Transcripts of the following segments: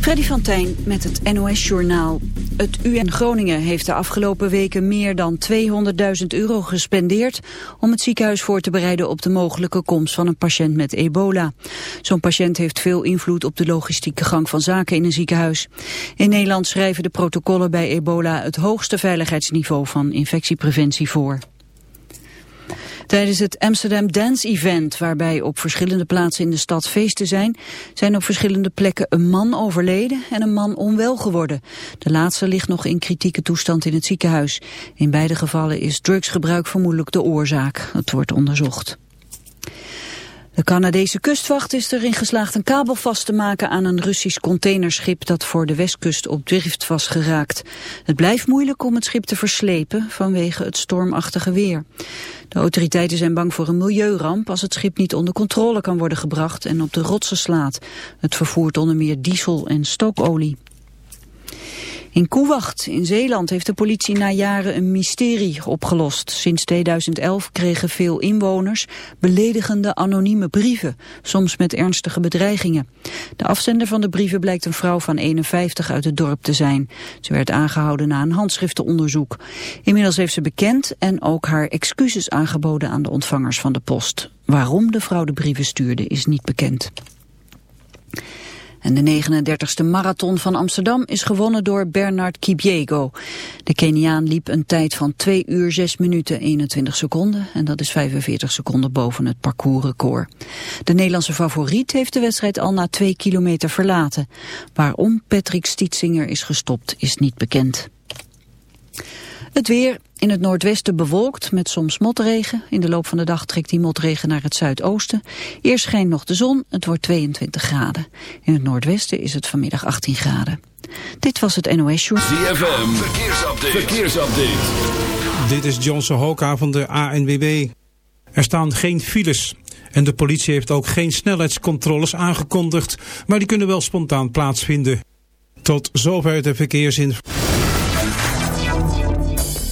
Freddy van Tijn met het NOS-journaal. Het UN Groningen heeft de afgelopen weken meer dan 200.000 euro gespendeerd... om het ziekenhuis voor te bereiden op de mogelijke komst van een patiënt met ebola. Zo'n patiënt heeft veel invloed op de logistieke gang van zaken in een ziekenhuis. In Nederland schrijven de protocollen bij ebola het hoogste veiligheidsniveau van infectiepreventie voor. Tijdens het Amsterdam Dance Event, waarbij op verschillende plaatsen in de stad feesten zijn, zijn op verschillende plekken een man overleden en een man onwel geworden. De laatste ligt nog in kritieke toestand in het ziekenhuis. In beide gevallen is drugsgebruik vermoedelijk de oorzaak. Het wordt onderzocht. De Canadese kustwacht is erin geslaagd een kabel vast te maken aan een Russisch containerschip dat voor de westkust op drift was geraakt. Het blijft moeilijk om het schip te verslepen vanwege het stormachtige weer. De autoriteiten zijn bang voor een milieuramp als het schip niet onder controle kan worden gebracht en op de rotsen slaat. Het vervoert onder meer diesel en stookolie. In Koewacht in Zeeland heeft de politie na jaren een mysterie opgelost. Sinds 2011 kregen veel inwoners beledigende anonieme brieven, soms met ernstige bedreigingen. De afzender van de brieven blijkt een vrouw van 51 uit het dorp te zijn. Ze werd aangehouden na een handschriftenonderzoek. Inmiddels heeft ze bekend en ook haar excuses aangeboden aan de ontvangers van de post. Waarom de vrouw de brieven stuurde is niet bekend. En de 39e marathon van Amsterdam is gewonnen door Bernard Kipjego. De Keniaan liep een tijd van 2 uur 6 minuten 21 seconden. En dat is 45 seconden boven het parcoursrecord. De Nederlandse favoriet heeft de wedstrijd al na 2 kilometer verlaten. Waarom Patrick Stietzinger is gestopt is niet bekend. Het weer in het noordwesten bewolkt met soms motregen. In de loop van de dag trekt die motregen naar het zuidoosten. Eerst schijnt nog de zon, het wordt 22 graden. In het noordwesten is het vanmiddag 18 graden. Dit was het NOS Show. ZFM, verkeersupdate. verkeersupdate. Dit is Johnson Hoka van de ANWB. Er staan geen files. En de politie heeft ook geen snelheidscontroles aangekondigd. Maar die kunnen wel spontaan plaatsvinden. Tot zover de verkeersinformatie.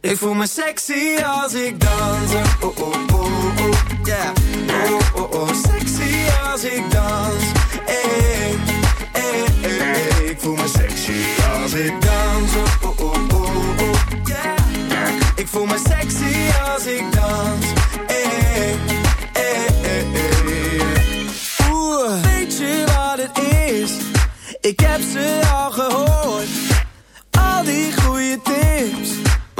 Ik voel me sexy als ik dans.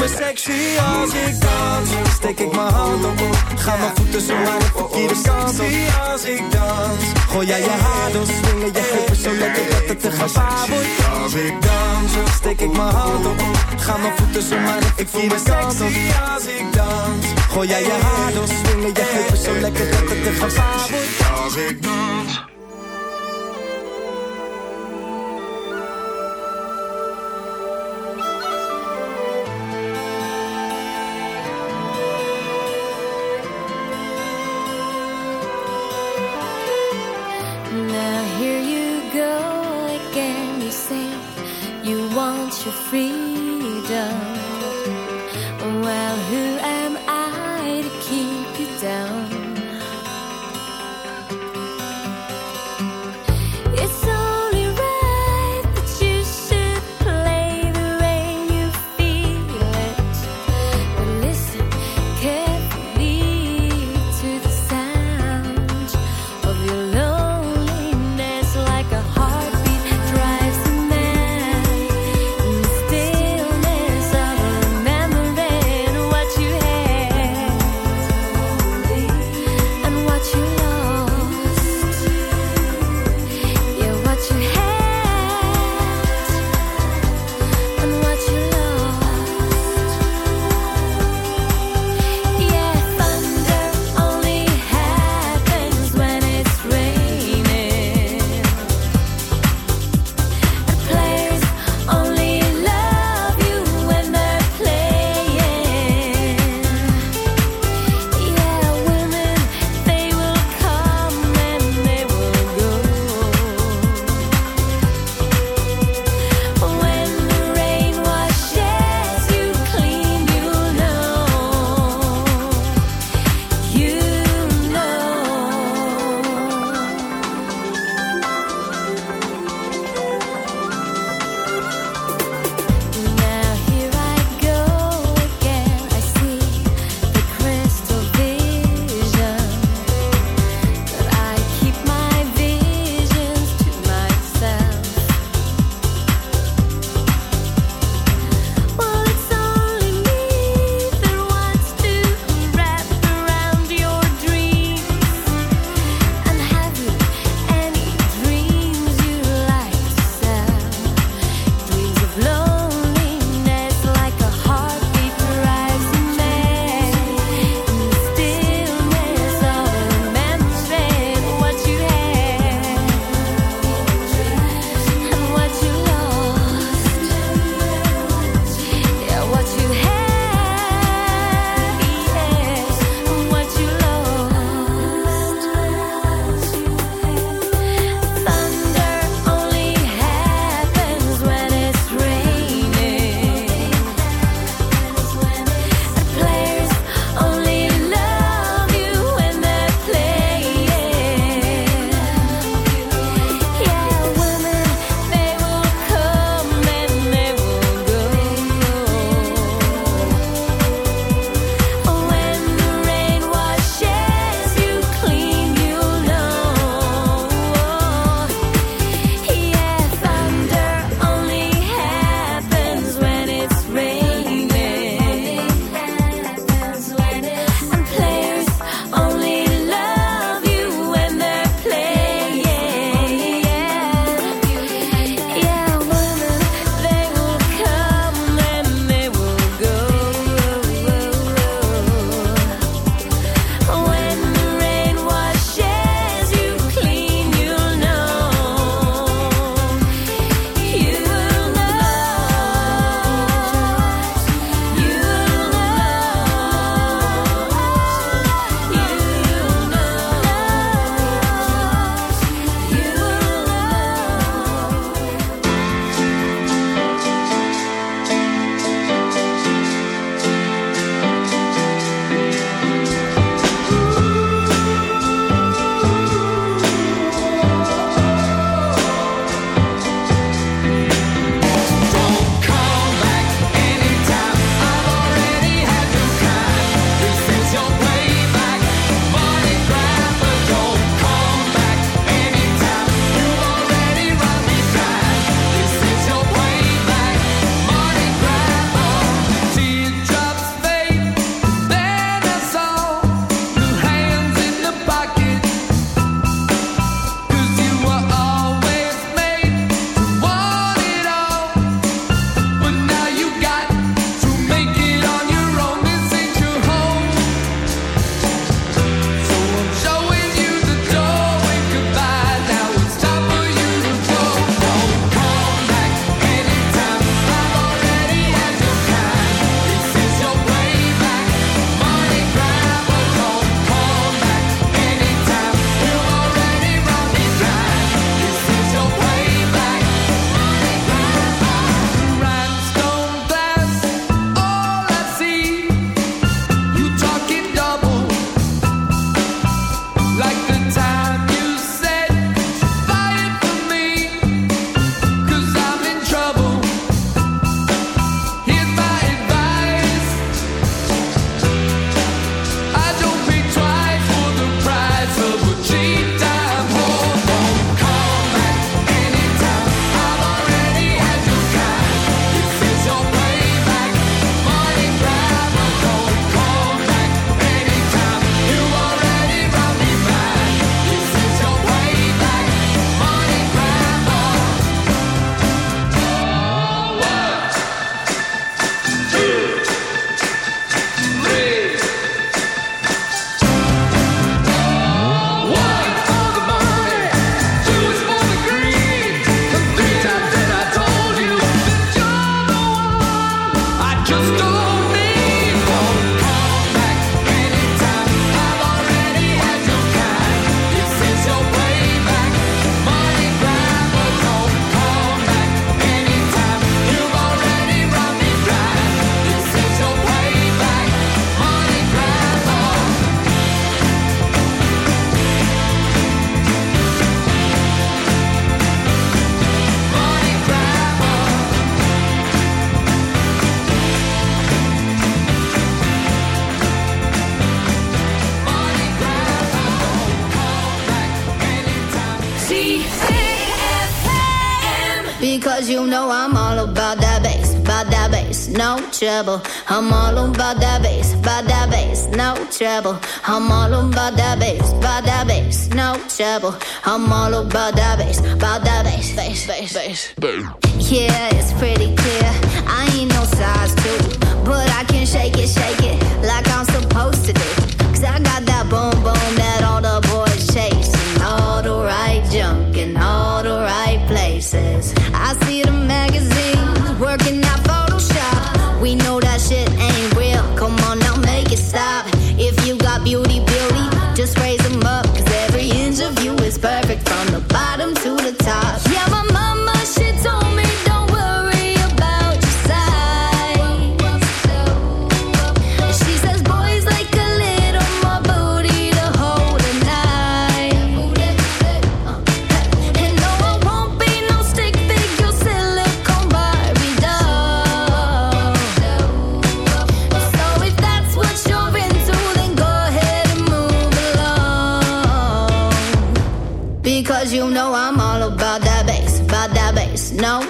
Me sexy als ik dans. Steek ik mijn hand op. Ga mijn voeten zo naar de verkeerde kant op. als ik dans. Gooi jij je haar door, swingen je heupen zo lekker dat het een gevaar wordt. Als ik dans, steek ik mijn hand op. Ga mijn voeten zo naar de verkeerde kant op. als ik dans. Gooi jij je haar door, swingen je heupen zo lekker dat het een gevaar wordt. Als ik dans. No trouble. I'm all about that bass, about that bass, no trouble. I'm all about that bass, about that bass, no trouble. I'm all about that bass, about that bass, bass, bass, bass. Yeah, it's pretty clear. I ain't no size two, but I can shake it, shake it like I'm supposed to do. Cause I got bottom to the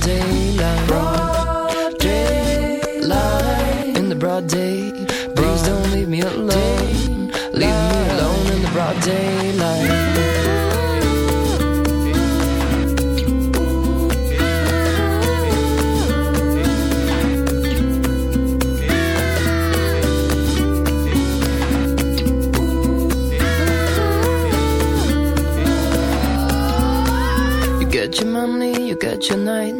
daylight. Broad daylight. In the broad day. Broad Please don't leave me alone. Leave me alone in the broad daylight. Get your money, you get your night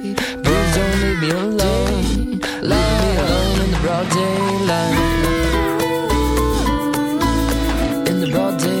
broad daylight. In the broad daylight.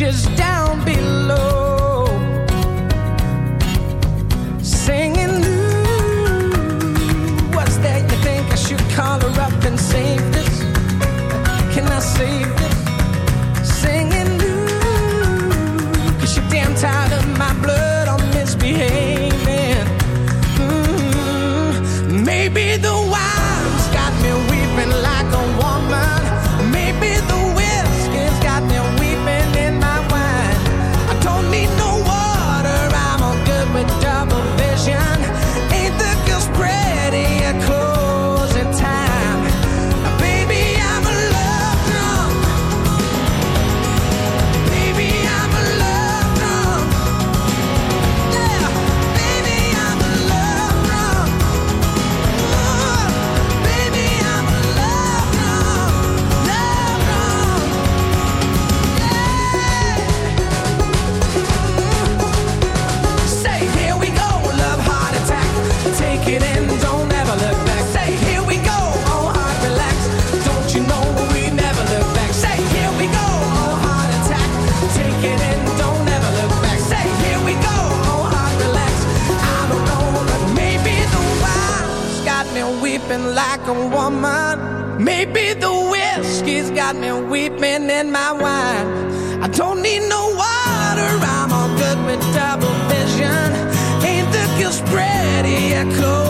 just down no water. I'm all good with double vision. Ain't the girl's pretty? Yeah, cool.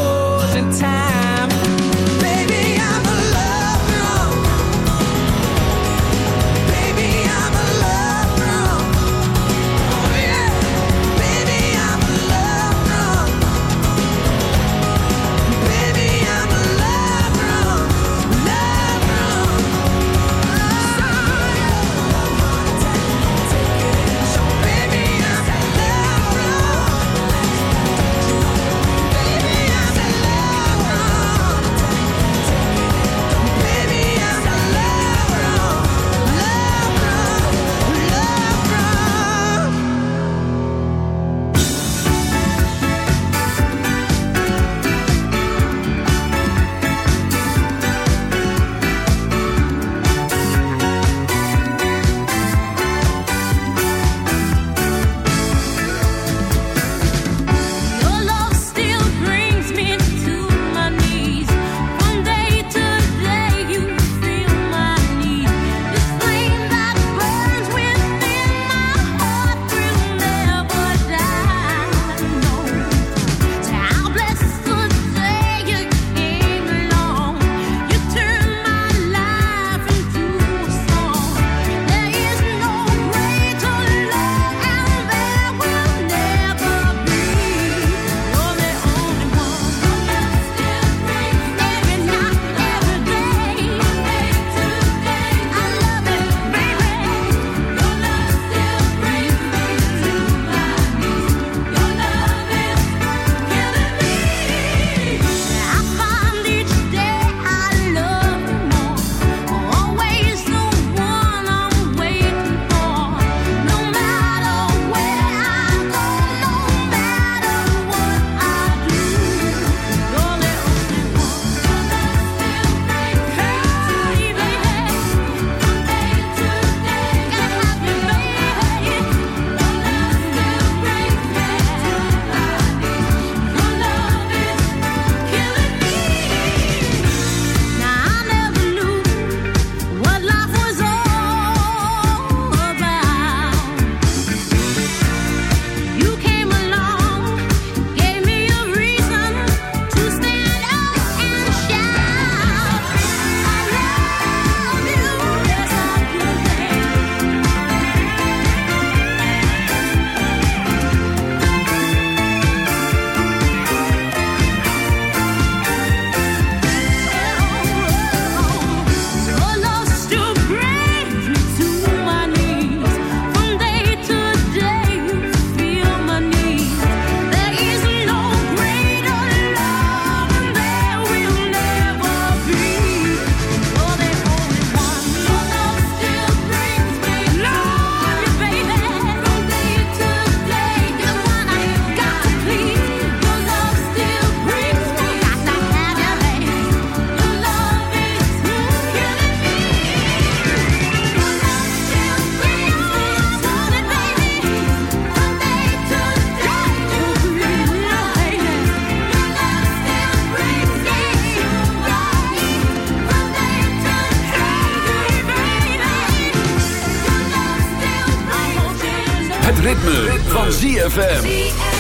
Ritme, van ZFM.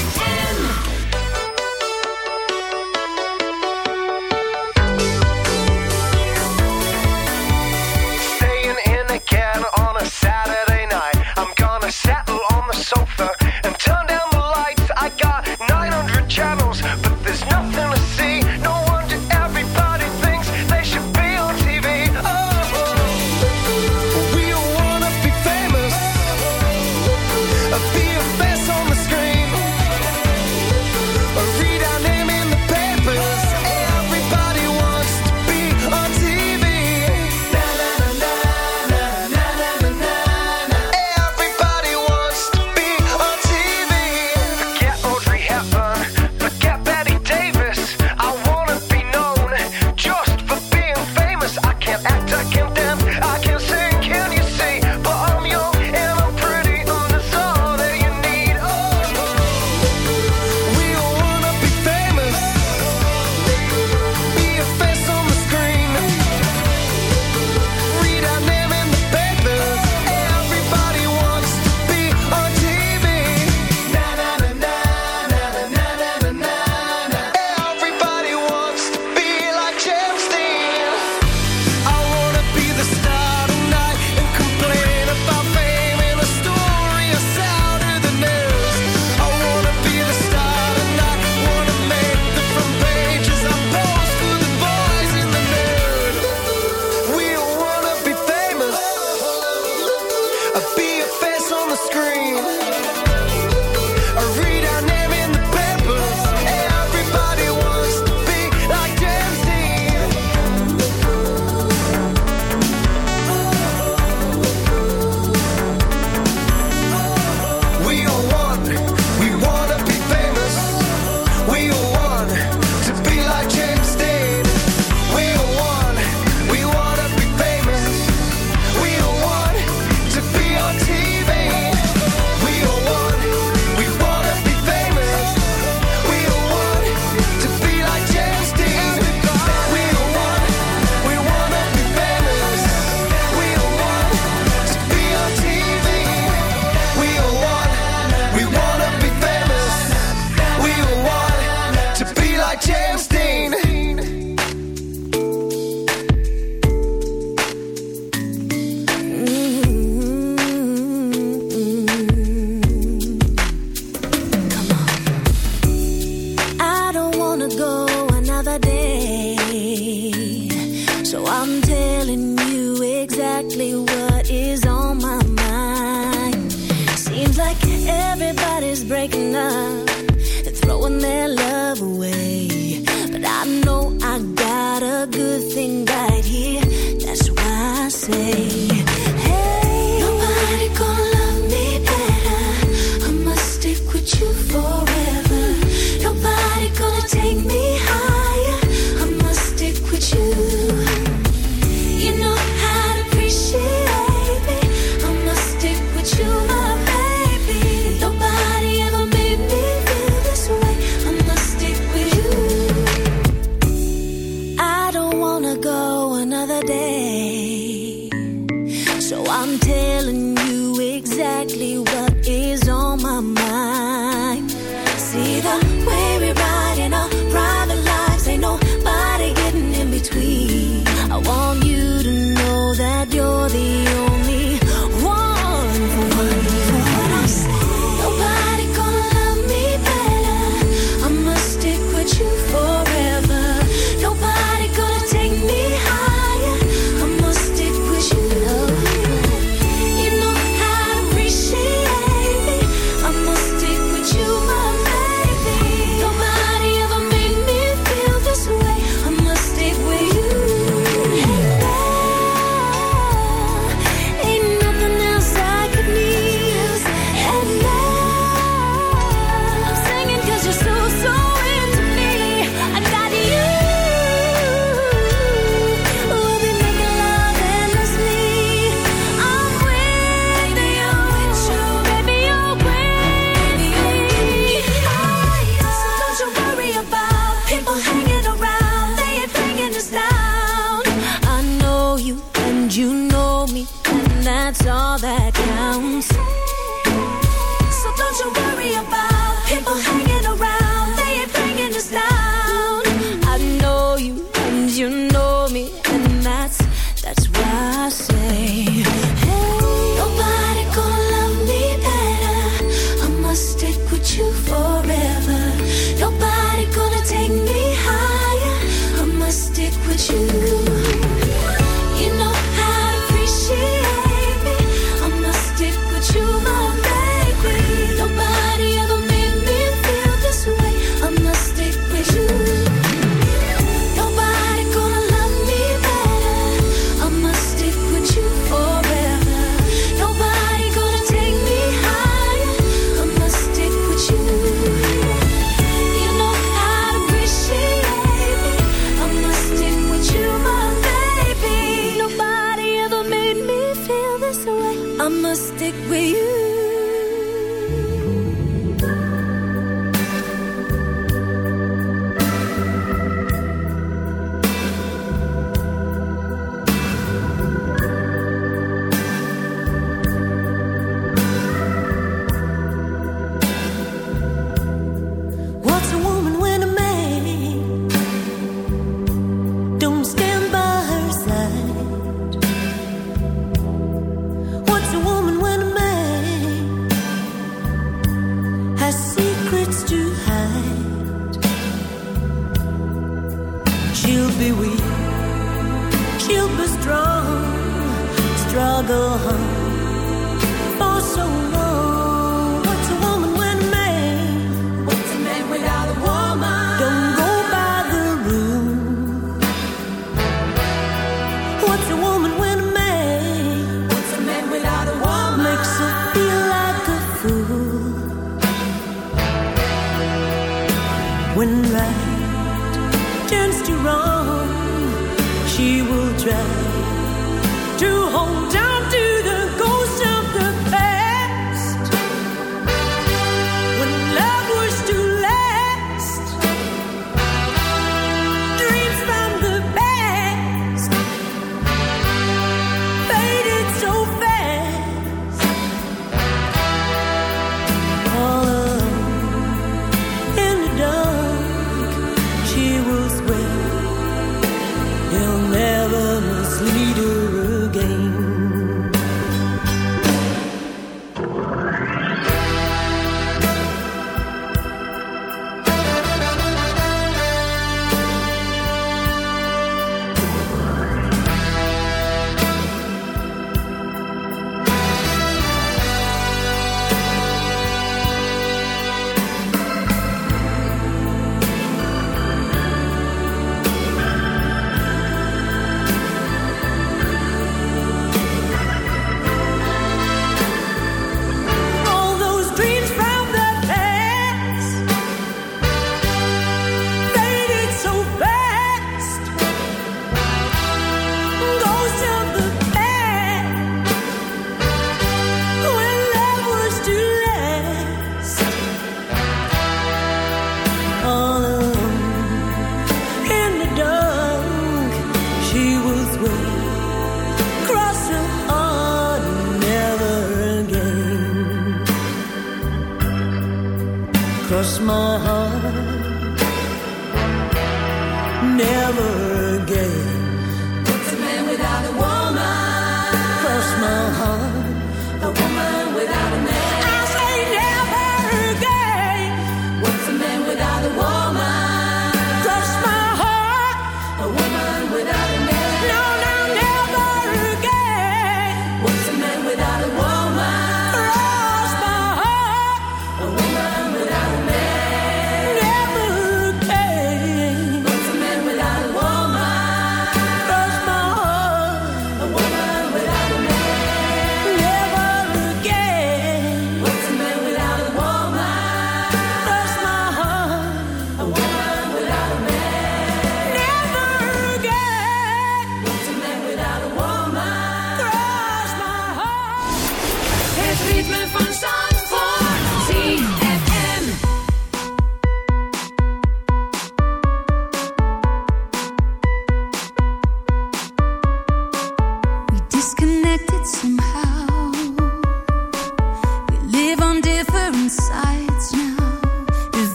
want